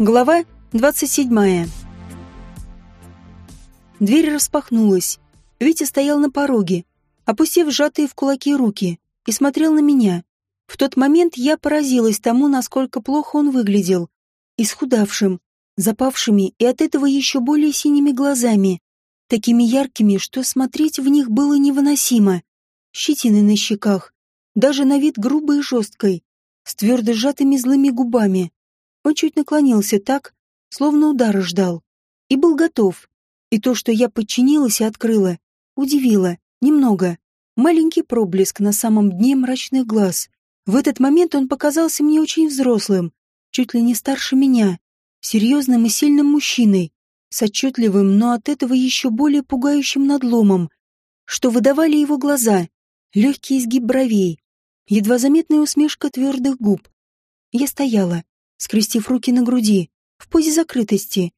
Глава 27. Дверь распахнулась. Витя стоял на пороге, опустив сжатые в кулаки руки, и смотрел на меня. В тот момент я поразилась тому, насколько плохо он выглядел. Исхудавшим, запавшими и от этого еще более синими глазами, такими яркими, что смотреть в них было невыносимо. Щетины на щеках, даже на вид грубой и жесткой, с твердо сжатыми злыми губами. Он чуть наклонился так, словно удара ждал. И был готов. И то, что я подчинилась и открыла, удивило. Немного. Маленький проблеск на самом дне мрачных глаз. В этот момент он показался мне очень взрослым, чуть ли не старше меня, серьезным и сильным мужчиной, с отчетливым, но от этого еще более пугающим надломом, что выдавали его глаза, легкий изгиб бровей, едва заметная усмешка твердых губ. Я стояла, скрестив руки на груди, в позе закрытости,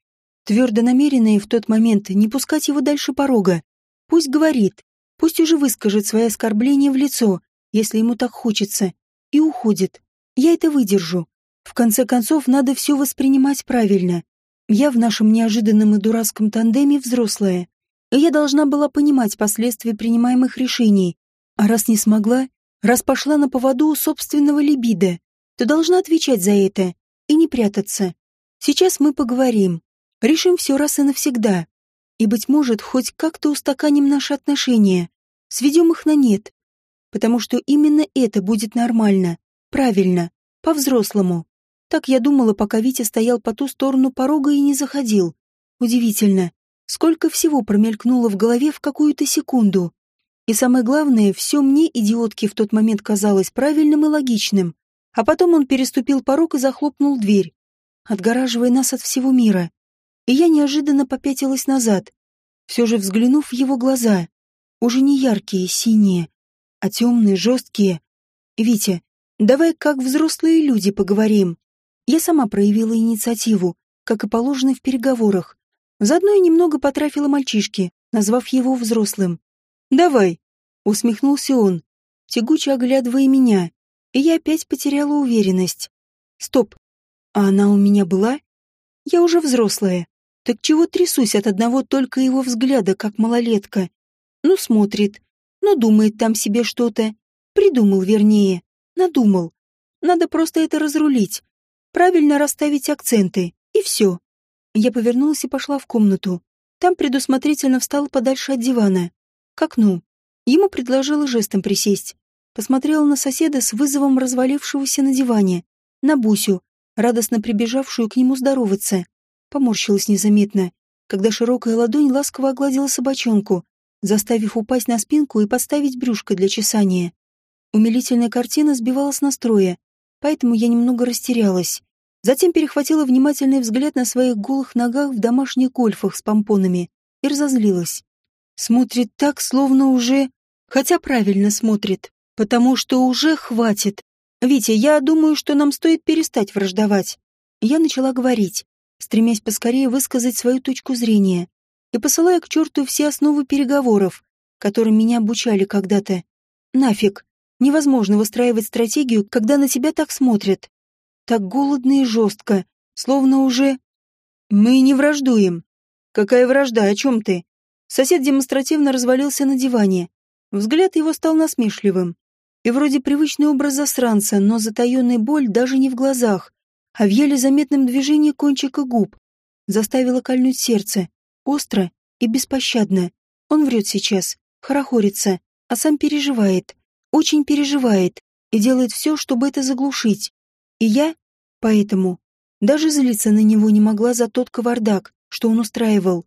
твердо намеренная в тот момент не пускать его дальше порога. Пусть говорит, пусть уже выскажет свои оскорбления в лицо, если ему так хочется, и уходит. Я это выдержу. В конце концов, надо все воспринимать правильно. Я в нашем неожиданном и дурацком тандеме взрослая, и я должна была понимать последствия принимаемых решений. А раз не смогла, раз пошла на поводу у собственного либидо, то должна отвечать за это и не прятаться. Сейчас мы поговорим. Решим все раз и навсегда. И, быть может, хоть как-то устаканим наши отношения. Сведем их на нет. Потому что именно это будет нормально, правильно, по-взрослому. Так я думала, пока Витя стоял по ту сторону порога и не заходил. Удивительно, сколько всего промелькнуло в голове в какую-то секунду. И самое главное, все мне, идиотке, в тот момент казалось правильным и логичным. А потом он переступил порог и захлопнул дверь, отгораживая нас от всего мира. И я неожиданно попятилась назад, все же взглянув в его глаза. Уже не яркие, синие, а темные, жесткие. «Витя, давай как взрослые люди поговорим». Я сама проявила инициативу, как и положено в переговорах. Заодно и немного потрафила мальчишки, назвав его взрослым. «Давай», — усмехнулся он, тягуче оглядывая меня и я опять потеряла уверенность. Стоп. А она у меня была? Я уже взрослая. Так чего трясусь от одного только его взгляда, как малолетка? Ну, смотрит. Ну, думает там себе что-то. Придумал, вернее. Надумал. Надо просто это разрулить. Правильно расставить акценты. И все. Я повернулась и пошла в комнату. Там предусмотрительно встал подальше от дивана. К окну. Ему предложила жестом присесть посмотрела на соседа с вызовом развалившегося на диване, на Бусю, радостно прибежавшую к нему здороваться. Поморщилась незаметно, когда широкая ладонь ласково огладила собачонку, заставив упасть на спинку и подставить брюшко для чесания. Умилительная картина сбивала с настроя, поэтому я немного растерялась. Затем перехватила внимательный взгляд на своих голых ногах в домашних гольфах с помпонами и разозлилась. Смотрит так, словно уже... Хотя правильно смотрит потому что уже хватит. Витя, я думаю, что нам стоит перестать враждовать. Я начала говорить, стремясь поскорее высказать свою точку зрения и посылая к черту все основы переговоров, которым меня обучали когда-то. Нафиг. Невозможно выстраивать стратегию, когда на тебя так смотрят. Так голодно и жестко, словно уже... Мы не враждуем. Какая вражда, о чем ты? Сосед демонстративно развалился на диване. Взгляд его стал насмешливым. И вроде привычный образ засранца, но затаенная боль даже не в глазах, а в еле заметном движении кончика губ. Заставила кольнуть сердце. Остро и беспощадно. Он врет сейчас, хорохорится, а сам переживает. Очень переживает и делает все, чтобы это заглушить. И я, поэтому, даже злиться на него не могла за тот кавардак, что он устраивал.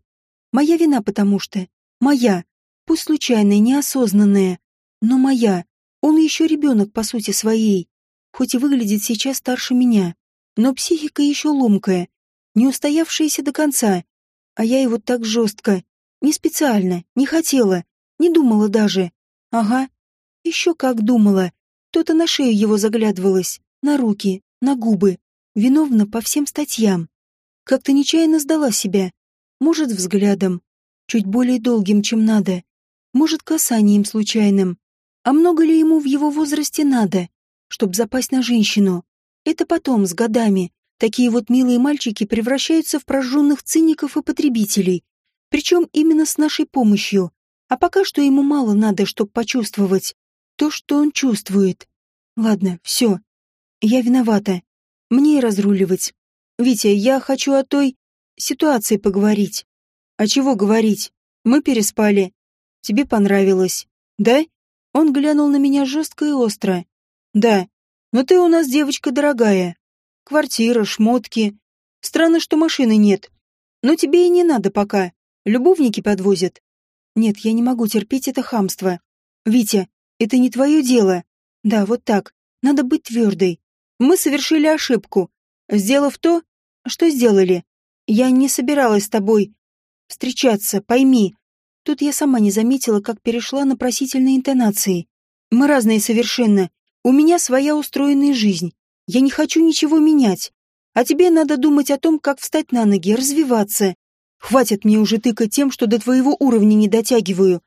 Моя вина потому что. Моя. Пусть случайная, неосознанная, но моя. Он еще ребенок по сути своей, хоть и выглядит сейчас старше меня, но психика еще ломкая, не устоявшаяся до конца, а я его так жестко, не специально, не хотела, не думала даже. Ага, еще как думала. То-то на шею его заглядывалась, на руки, на губы, виновна по всем статьям. Как-то нечаянно сдала себя. Может, взглядом, чуть более долгим, чем надо. Может, касанием случайным. А много ли ему в его возрасте надо, чтобы запасть на женщину? Это потом, с годами, Такие вот милые мальчики превращаются в прожженных циников и потребителей. Причем именно с нашей помощью. А пока что ему мало надо, чтобы почувствовать то, что он чувствует. Ладно, все. Я виновата. Мне и разруливать. Витя, я хочу о той ситуации поговорить. А чего говорить? Мы переспали. Тебе понравилось. Да? Он глянул на меня жестко и остро. Да. Но ты у нас девочка дорогая. Квартира, шмотки. Странно, что машины нет. Но тебе и не надо пока. Любовники подвозят. Нет, я не могу терпеть это хамство. Витя, это не твое дело. Да, вот так. Надо быть твердой. Мы совершили ошибку, сделав то, что сделали. Я не собиралась с тобой встречаться, пойми. Тут я сама не заметила, как перешла на просительные интонации. Мы разные совершенно. У меня своя устроенная жизнь. Я не хочу ничего менять. А тебе надо думать о том, как встать на ноги, развиваться. Хватит мне уже тыкать тем, что до твоего уровня не дотягиваю.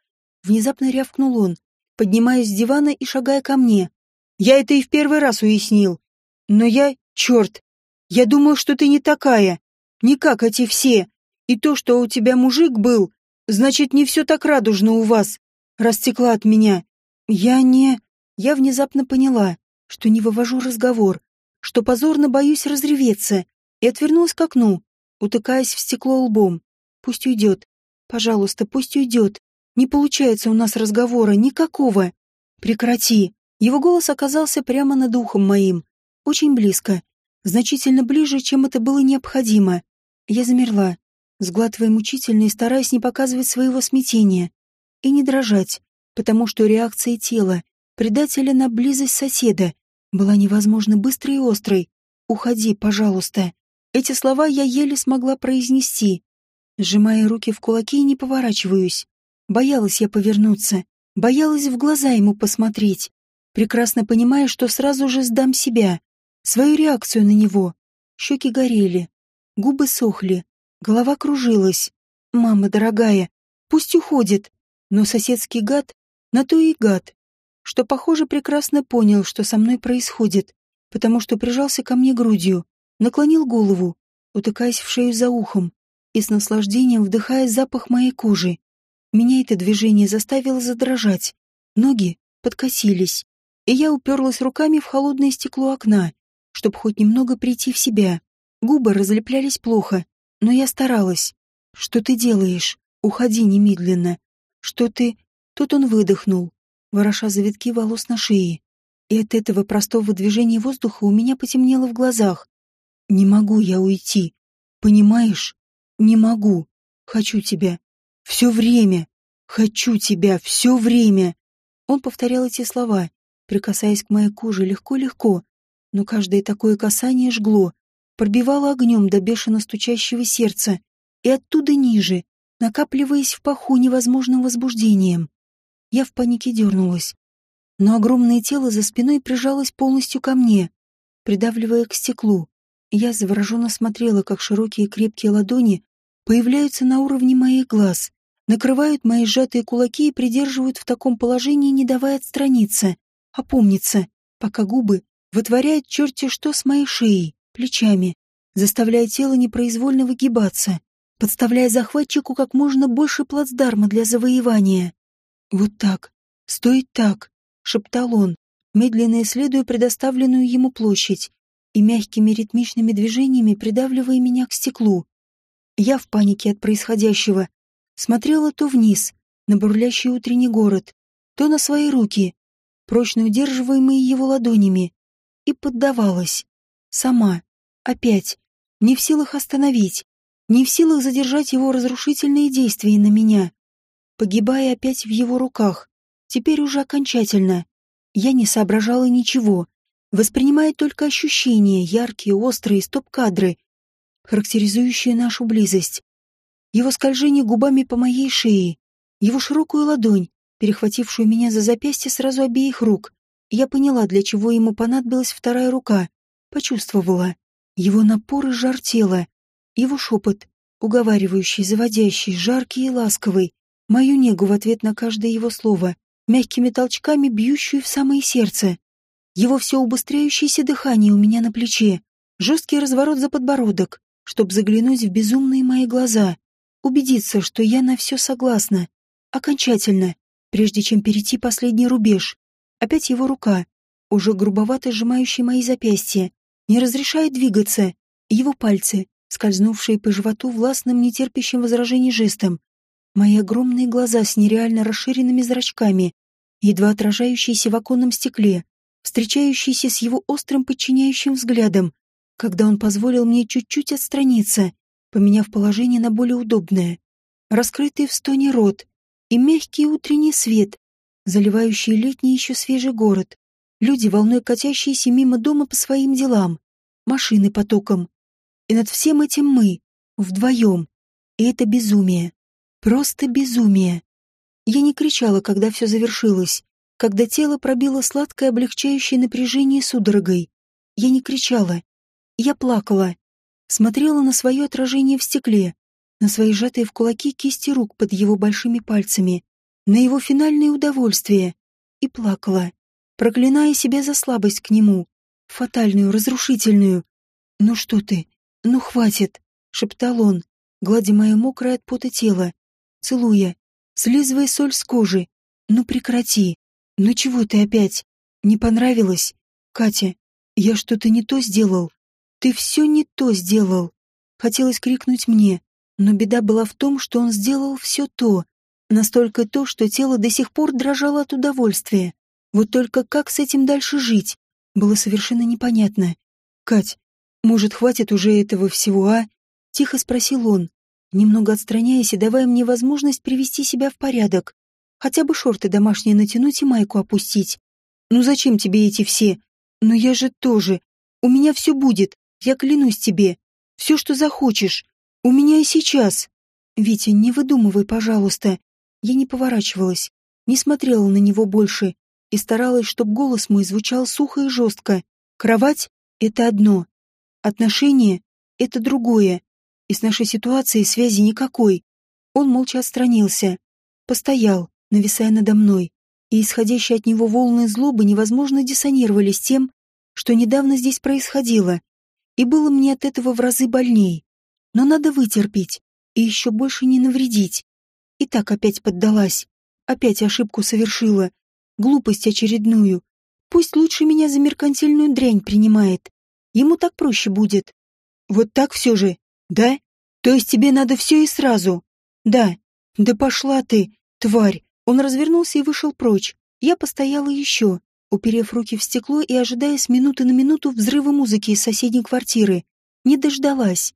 Внезапно рявкнул он, поднимаясь с дивана и шагая ко мне. Я это и в первый раз уяснил. Но я, черт, я думал, что ты не такая. Не как эти все. И то, что у тебя мужик был, значит, не все так радужно у вас. Растекла от меня. Я не... Я внезапно поняла, что не вывожу разговор, что позорно боюсь разреветься, и отвернулась к окну, утыкаясь в стекло лбом. Пусть уйдет. Пожалуйста, пусть уйдет. Не получается у нас разговора никакого. Прекрати. Его голос оказался прямо над ухом моим. Очень близко. Значительно ближе, чем это было необходимо. Я замерла, сглатывая мучительно и стараясь не показывать своего смятения. И не дрожать, потому что реакция тела, предателя на близость соседа, была невозможно быстрой и острой. «Уходи, пожалуйста». Эти слова я еле смогла произнести. Сжимая руки в кулаки, не поворачиваюсь. Боялась я повернуться, боялась в глаза ему посмотреть, прекрасно понимая, что сразу же сдам себя свою реакцию на него. Щеки горели, губы сохли, голова кружилась. «Мама дорогая, пусть уходит». Но соседский гад на то и гад, что, похоже, прекрасно понял, что со мной происходит, потому что прижался ко мне грудью, наклонил голову, утыкаясь в шею за ухом и с наслаждением вдыхая запах моей кожи. Меня это движение заставило задрожать. Ноги подкосились, и я уперлась руками в холодное стекло окна чтобы хоть немного прийти в себя. Губы разлеплялись плохо, но я старалась. «Что ты делаешь? Уходи немедленно. Что ты...» Тут он выдохнул, вороша завитки волос на шее. И от этого простого движения воздуха у меня потемнело в глазах. «Не могу я уйти. Понимаешь? Не могу. Хочу тебя. Все время. Хочу тебя. Все время». Он повторял эти слова, прикасаясь к моей коже легко-легко, но каждое такое касание жгло, пробивало огнем до бешено стучащего сердца и оттуда ниже, накапливаясь в паху невозможным возбуждением. Я в панике дернулась. Но огромное тело за спиной прижалось полностью ко мне, придавливая к стеклу. Я завороженно смотрела, как широкие крепкие ладони появляются на уровне моих глаз, накрывают мои сжатые кулаки и придерживают в таком положении, не давая отстраниться, опомниться, пока губы вытворяет черти что с моей шеей, плечами, заставляя тело непроизвольно выгибаться, подставляя захватчику как можно больше плацдарма для завоевания. «Вот так, стоит так», — шептал он, медленно исследуя предоставленную ему площадь и мягкими ритмичными движениями придавливая меня к стеклу. Я в панике от происходящего смотрела то вниз, на бурлящий утренний город, то на свои руки, прочно удерживаемые его ладонями, и поддавалась. Сама. Опять. Не в силах остановить. Не в силах задержать его разрушительные действия на меня. Погибая опять в его руках. Теперь уже окончательно. Я не соображала ничего, воспринимая только ощущения, яркие, острые, стоп-кадры, характеризующие нашу близость. Его скольжение губами по моей шее, его широкую ладонь, перехватившую меня за запястье сразу обеих рук, я поняла, для чего ему понадобилась вторая рука. Почувствовала. Его напор и жар тела. Его шепот, уговаривающий, заводящий, жаркий и ласковый. Мою негу в ответ на каждое его слово, мягкими толчками бьющую в самое сердце. Его все убыстряющееся дыхание у меня на плече. Жесткий разворот за подбородок, чтобы заглянуть в безумные мои глаза, убедиться, что я на все согласна. Окончательно, прежде чем перейти последний рубеж. Опять его рука, уже грубовато сжимающая мои запястья, не разрешает двигаться. Его пальцы, скользнувшие по животу властным, нетерпящим возражений жестом. Мои огромные глаза с нереально расширенными зрачками, едва отражающиеся в оконном стекле, встречающиеся с его острым подчиняющим взглядом, когда он позволил мне чуть-чуть отстраниться, поменяв положение на более удобное. Раскрытый в стоне рот и мягкий утренний свет, заливающий летний еще свежий город. Люди, волной катящиеся мимо дома по своим делам. Машины потоком. И над всем этим мы, вдвоем. И это безумие. Просто безумие. Я не кричала, когда все завершилось, когда тело пробило сладкое облегчающее напряжение судорогой. Я не кричала. Я плакала. Смотрела на свое отражение в стекле, на свои сжатые в кулаки кисти рук под его большими пальцами, на его финальное удовольствие. И плакала, проклиная себя за слабость к нему, фатальную, разрушительную. «Ну что ты? Ну хватит!» — шептал он, гладя мое мокрое от пота тело, целуя, слизывая соль с кожи. «Ну прекрати! Ну чего ты опять? Не понравилось? Катя, я что-то не то сделал. Ты все не то сделал!» Хотелось крикнуть мне, но беда была в том, что он сделал все то, настолько то, что тело до сих пор дрожало от удовольствия. Вот только как с этим дальше жить, было совершенно непонятно. «Кать, может, хватит уже этого всего, а?» — тихо спросил он, немного отстраняясь и давая мне возможность привести себя в порядок. Хотя бы шорты домашние натянуть и майку опустить. «Ну зачем тебе эти все? Но я же тоже. У меня все будет, я клянусь тебе. Все, что захочешь. У меня и сейчас. Витя, не выдумывай, пожалуйста. Я не поворачивалась, не смотрела на него больше и старалась, чтобы голос мой звучал сухо и жестко. Кровать — это одно. Отношения — это другое. И с нашей ситуацией связи никакой. Он молча отстранился. Постоял, нависая надо мной. И исходящие от него волны злобы невозможно диссонировали с тем, что недавно здесь происходило и было мне от этого в разы больней. Но надо вытерпеть и еще больше не навредить. И так опять поддалась, опять ошибку совершила, глупость очередную. Пусть лучше меня за меркантильную дрянь принимает. Ему так проще будет. Вот так все же, да? То есть тебе надо все и сразу? Да. Да пошла ты, тварь. Он развернулся и вышел прочь. Я постояла еще, уперев руки в стекло и ожидая с минуты на минуту взрыва музыки из соседней квартиры. Не дождалась.